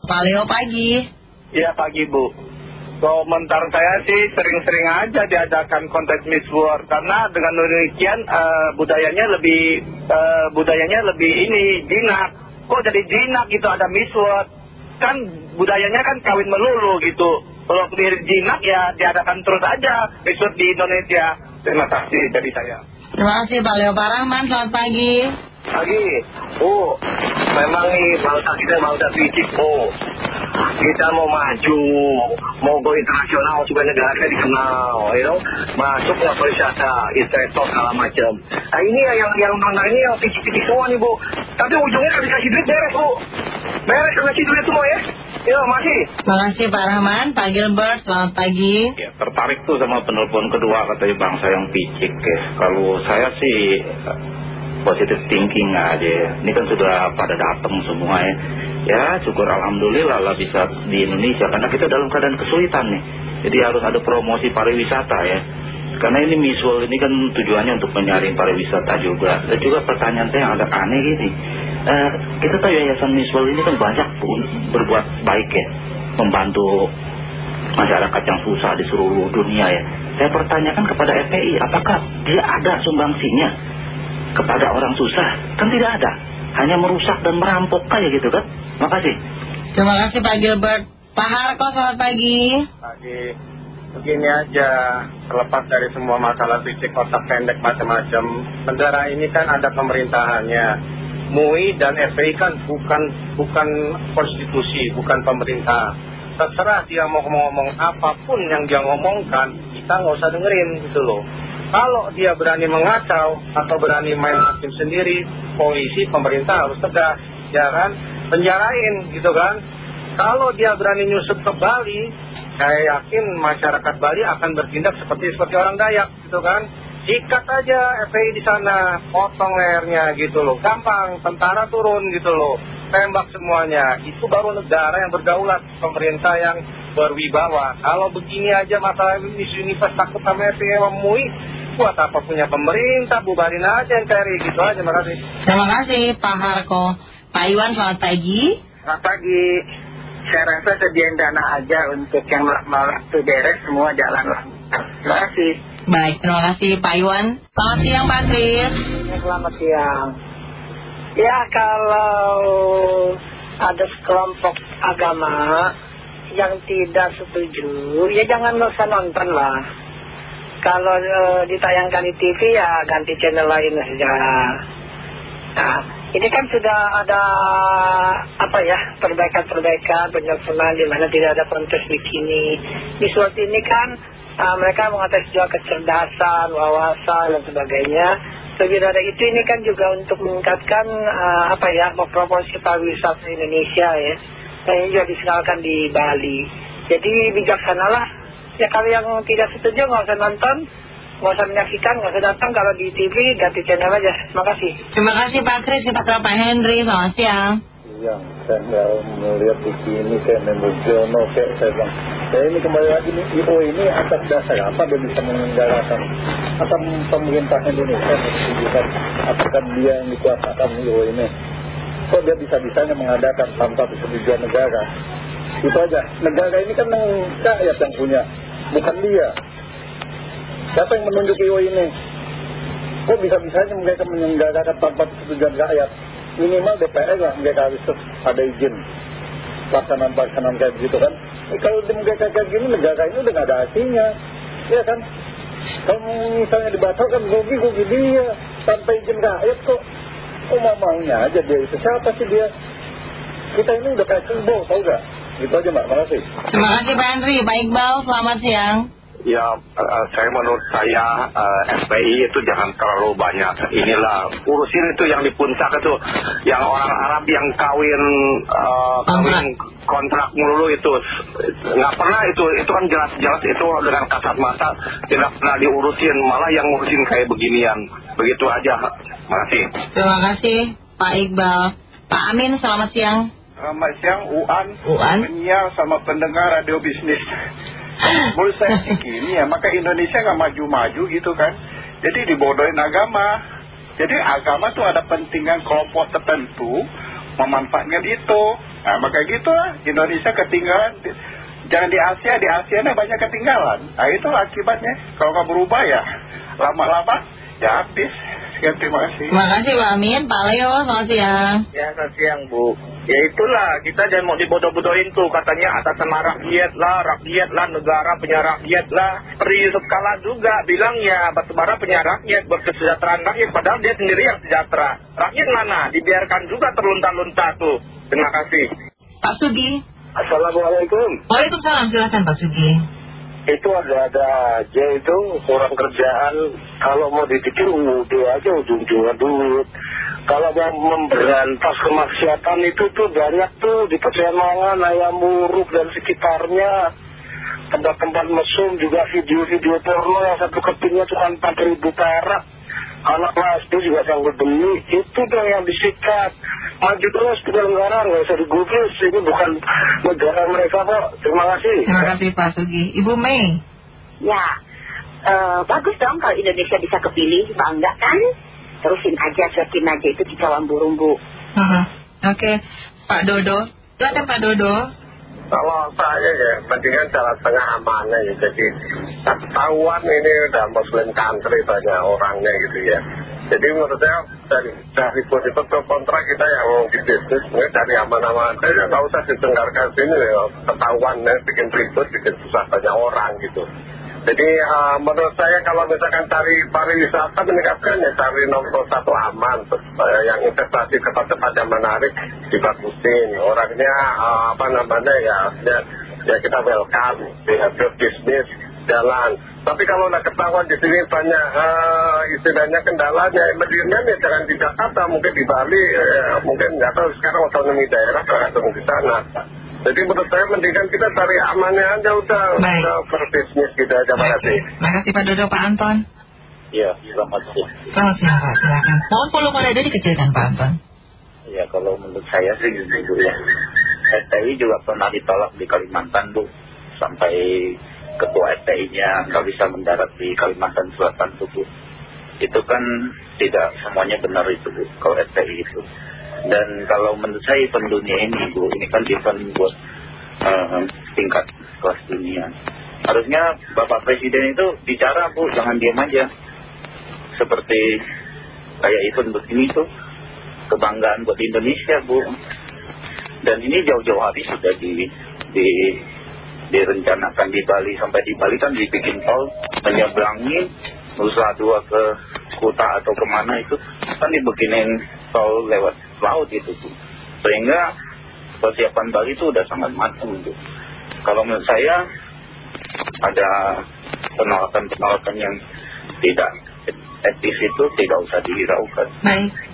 Pak Leo pagi. Iya pagi Bu. Komentar saya sih sering-sering aja diadakan kontes Miss World karena dengan demikian uh, budayanya lebih uh, budayanya lebih ini jinak. Kok jadi jinak gitu ada Miss World? Kan budayanya kan kawin melulu gitu. Kalau di jinak ya diadakan terus aja Miss World di Indonesia. Terima kasih dari saya. Terima kasih Pak Leo Pak Rahman, selamat pagi. Pagi, Bu, memang nih bangsa kita bangsa fisik Bu kita mau maju, mau go internasional supaya negara kita dikenal, you know, masuk ke pariwisata, investor segala macam. Nah ini yang yang menang ini yang fisik-fisik semua nih bu. Tapi ujungnya kan dikasih duit beres bu, beres kasih duit semua ya. Ya masih. Terima kasih Pak Rahman, Pak Gilbert, selamat pagi. Ya tertarik tuh sama penelpon kedua katanya bangsa yang picik ya. Kalau saya sih positif thinking aja ya. Ini kan sudah pada datang semua ya. Ya syukur Alhamdulillah lah bisa di Indonesia. Karena kita dalam keadaan kesulitan nih. Jadi harus ada promosi pariwisata ya. Karena ini visual ini kan tujuannya untuk menyaring pariwisata juga. Dan juga pertanyaan saya yang agak aneh gini eh, Kita tahu yayasan visual ini kan banyak berbuat baik ya. Membantu masyarakat yang susah di seluruh dunia ya. Saya pertanyakan kepada FPI Apakah dia ada sumbangsinya kepada orang susah kan tidak ada. Hanya merusak dan merampok kayak gitu kan? Makasih. Terima kasih Pak Gilbert. Pak Harko selamat pagi. Pagi. Begini aja terlepas dari semua masalah fisik otak pendek macam-macam negara ini kan ada pemerintahannya. MUI dan FPI kan bukan bukan konstitusi bukan pemerintah. Terserah dia mau ngomong apa pun yang dia ngomongkan kita nggak usah dengerin gitu loh kalau dia berani mengacau atau berani main hakim sendiri, polisi, pemerintah harus tegas, ya kan? Penjarain gitu kan. Kalau dia berani nyusup ke Bali, saya yakin masyarakat Bali akan bertindak seperti seperti orang Dayak gitu kan. Sikat aja FPI di sana, potong lehernya gitu loh. Gampang, tentara turun gitu loh. Tembak semuanya. Itu baru negara yang berdaulat, pemerintah yang berwibawa. Kalau begini aja masalah ini Univers takut sama FPI MUI, buat apa punya pemerintah bubarin aja yang cari gitu aja makasih terima kasih Pak Harko. Pak Iwan selamat pagi. Selamat pagi. Saya rasa sediain dana aja untuk yang malah tuh beres semua jalan lah. Terima kasih. Baik terima kasih Pak Iwan. Selamat siang Pak Kris ya, selamat siang. Ya kalau ada sekelompok agama yang tidak setuju ya jangan usah nonton lah kalau uh, ditayangkan di TV ya ganti channel lain saja. Nah, ini kan sudah ada apa ya perbaikan-perbaikan penyusunan di mana tidak ada kontes bikini. Di suatu ini kan uh, mereka mengatas juga kecerdasan, wawasan dan sebagainya. Lebih dari itu ini kan juga untuk meningkatkan uh, apa ya promosi pariwisata Indonesia ya. Dan ini juga disengalkan di Bali. Jadi bijaksanalah ya kalau yang tidak setuju nggak usah nonton nggak usah menyaksikan nggak usah datang kalau di TV ganti channel aja. Terima kasih. Terima kasih Pak Kris kita ke Pak Henry selamat siang. Yang saya nggak melihat ini kayak Membojono kayak saya bilang ya ini kembali lagi nih IO ini atas dasar apa dia bisa menyelenggarakan atau pemerintah Indonesia menunjukkan apakah dia yang dikuasakan IO ini? Kok dia bisa-bisanya mengadakan tanpa persetujuan negara? Itu aja. Negara ini kan rakyat yang punya bukan dia. Siapa yang menunjuk IO ini? Kok bisa-bisanya mereka menyelenggarakan tanpa persetujuan rakyat? Minimal DPR lah mereka harus ada izin. Pelaksanaan-pelaksanaan kayak begitu kan? Eh, kalau mereka kayak gini negara ini udah gak ada hasilnya ya kan? Kalau misalnya dibatalkan rugi-rugi dia. Tanpa izin rakyat kok. Oh maunya aja dia itu? Siapa sih dia? Kita ini udah kayak kerbau tau gak Itu aja mbak, makasih. Terima kasih Pak Henry, Pak Iqbal, selamat siang. Ya, uh, saya menurut saya uh, eh, FPI itu jangan terlalu banyak. Inilah. Urusin itu yang di puncak itu, yang orang Arab yang kawin, uh, kawin kontrak melulu itu, nggak pernah itu, itu kan jelas-jelas itu dengan kasat mata tidak pernah diurusin, malah yang ngurusin kayak beginian. Begitu aja, makasih. Terima kasih Pak Iqbal. Pak Amin, selamat siang. Selamat siang, Uan. Uan. Penyiar sama pendengar radio bisnis. Menurut saya sih gini ya, maka Indonesia nggak maju-maju gitu kan. Jadi dibodohin agama. Jadi agama tuh ada pentingan kelompok tertentu memanfaatkan itu. Nah, maka gitu lah, Indonesia ketinggalan. Jangan di Asia, di Asia nih banyak ketinggalan. Nah, itu akibatnya. Kalau nggak berubah ya, lama-lama ya habis. Sekian, terima kasih. Terima kasih Pak Amin. Pak Leo, selamat siang. Ya, selamat siang Bu. Ya itulah, kita jangan mau dibodoh-bodohin tuh. Katanya atas nama rakyat lah, rakyat lah, negara punya rakyat lah. Pri Yusuf Kala juga bilang ya batubara punya rakyat, buat kesejahteraan rakyat. Padahal dia sendiri yang sejahtera. Rakyat mana? Dibiarkan juga terlunta-lunta tuh. Terima kasih. Pak Sugi. Assalamualaikum. Waalaikumsalam, silakan Pak Sugi. Itu ada-ada aja itu kurang kerjaan. Kalau mau dipikir udah aja ujung-ujungnya duit. Kalau mau memberantas kemaksiatan itu tuh banyak tuh di Pecenongan, Ayam Muruk dan sekitarnya. Tempat-tempat mesum juga video-video porno yang satu kepingnya cuma 4 ribu perak. Anak SD juga sanggup beli. Itu dong yang disikat. Maju terus penyelenggara, nggak usah digubris. Ini bukan negara mereka kok. Terima kasih. Terima kasih Pak Sugi. Ibu Mei. Ya, eh, bagus dong kalau Indonesia bisa kepilih, bangga kan? Terusin aja, cuekin aja itu di kawan burung, Bu. Uh-huh. Oke, Pak Dodo. Silakan Pak Dodo. Kalau saya ya, mendingan jalan tengah amannya ya. Jadi ketahuan ini udah muslim country banyak orangnya gitu ya. Jadi menurut saya dari, dari itu ke kontrak kita yang di bisnis, ini dari aman-aman saja. Nggak usah ditenggarkan sini ya. Ketahuan ya, bikin ribut, bikin susah banyak orang gitu. Jadi eh, menurut saya kalau misalkan cari pariwisata meningkatkan ya cari nomor satu aman terus eh, yang investasi tempat-tempat yang menarik dibagusin. Orangnya eh, apa namanya ya, ya ya kita welcome ya bisnis jalan. Tapi kalau udah ketahuan di sini banyak istilahnya kendalanya mendingan ya jangan di Jakarta mungkin di Bali eh, mungkin nggak tahu sekarang otonomi daerah tergantung di sana jadi menurut saya mendingan kita cari amannya aja udah, Baik. udah berbisnis gitu aja Terima kasih. Terima kasih Pak Dodo. Pak Anton. Ya, selamat siang. Selamat siang Pak, silakan. Mohon volume radio dikecilkan Pak Anton. Ya, kalau menurut saya sih gitu ya. STI juga pernah ditolak di Kalimantan, Bu. Sampai ketua STI-nya nggak bisa mendarat di Kalimantan Selatan tuh, Bu. Itu kan tidak semuanya benar itu, Bu, kalau STI itu. Dan kalau menurut saya event dunia ini, Bu, ini kan event buat eh, tingkat kelas dunia. Harusnya Bapak Presiden itu bicara, Bu, jangan diam aja. Seperti kayak event begini tuh, kebanggaan buat Indonesia, Bu. Dan ini jauh-jauh hari sudah di, di direncanakan di Bali sampai di Bali kan dibikin tol menyeberangi Nusa Dua ke Kuta atau ke mana itu kan dibikinin tol lewat laut itu tuh sehingga persiapan Bali itu udah sangat matang tuh kalau menurut saya ada penolakan-penolakan yang tidak etis itu tidak usah dihiraukan Baik.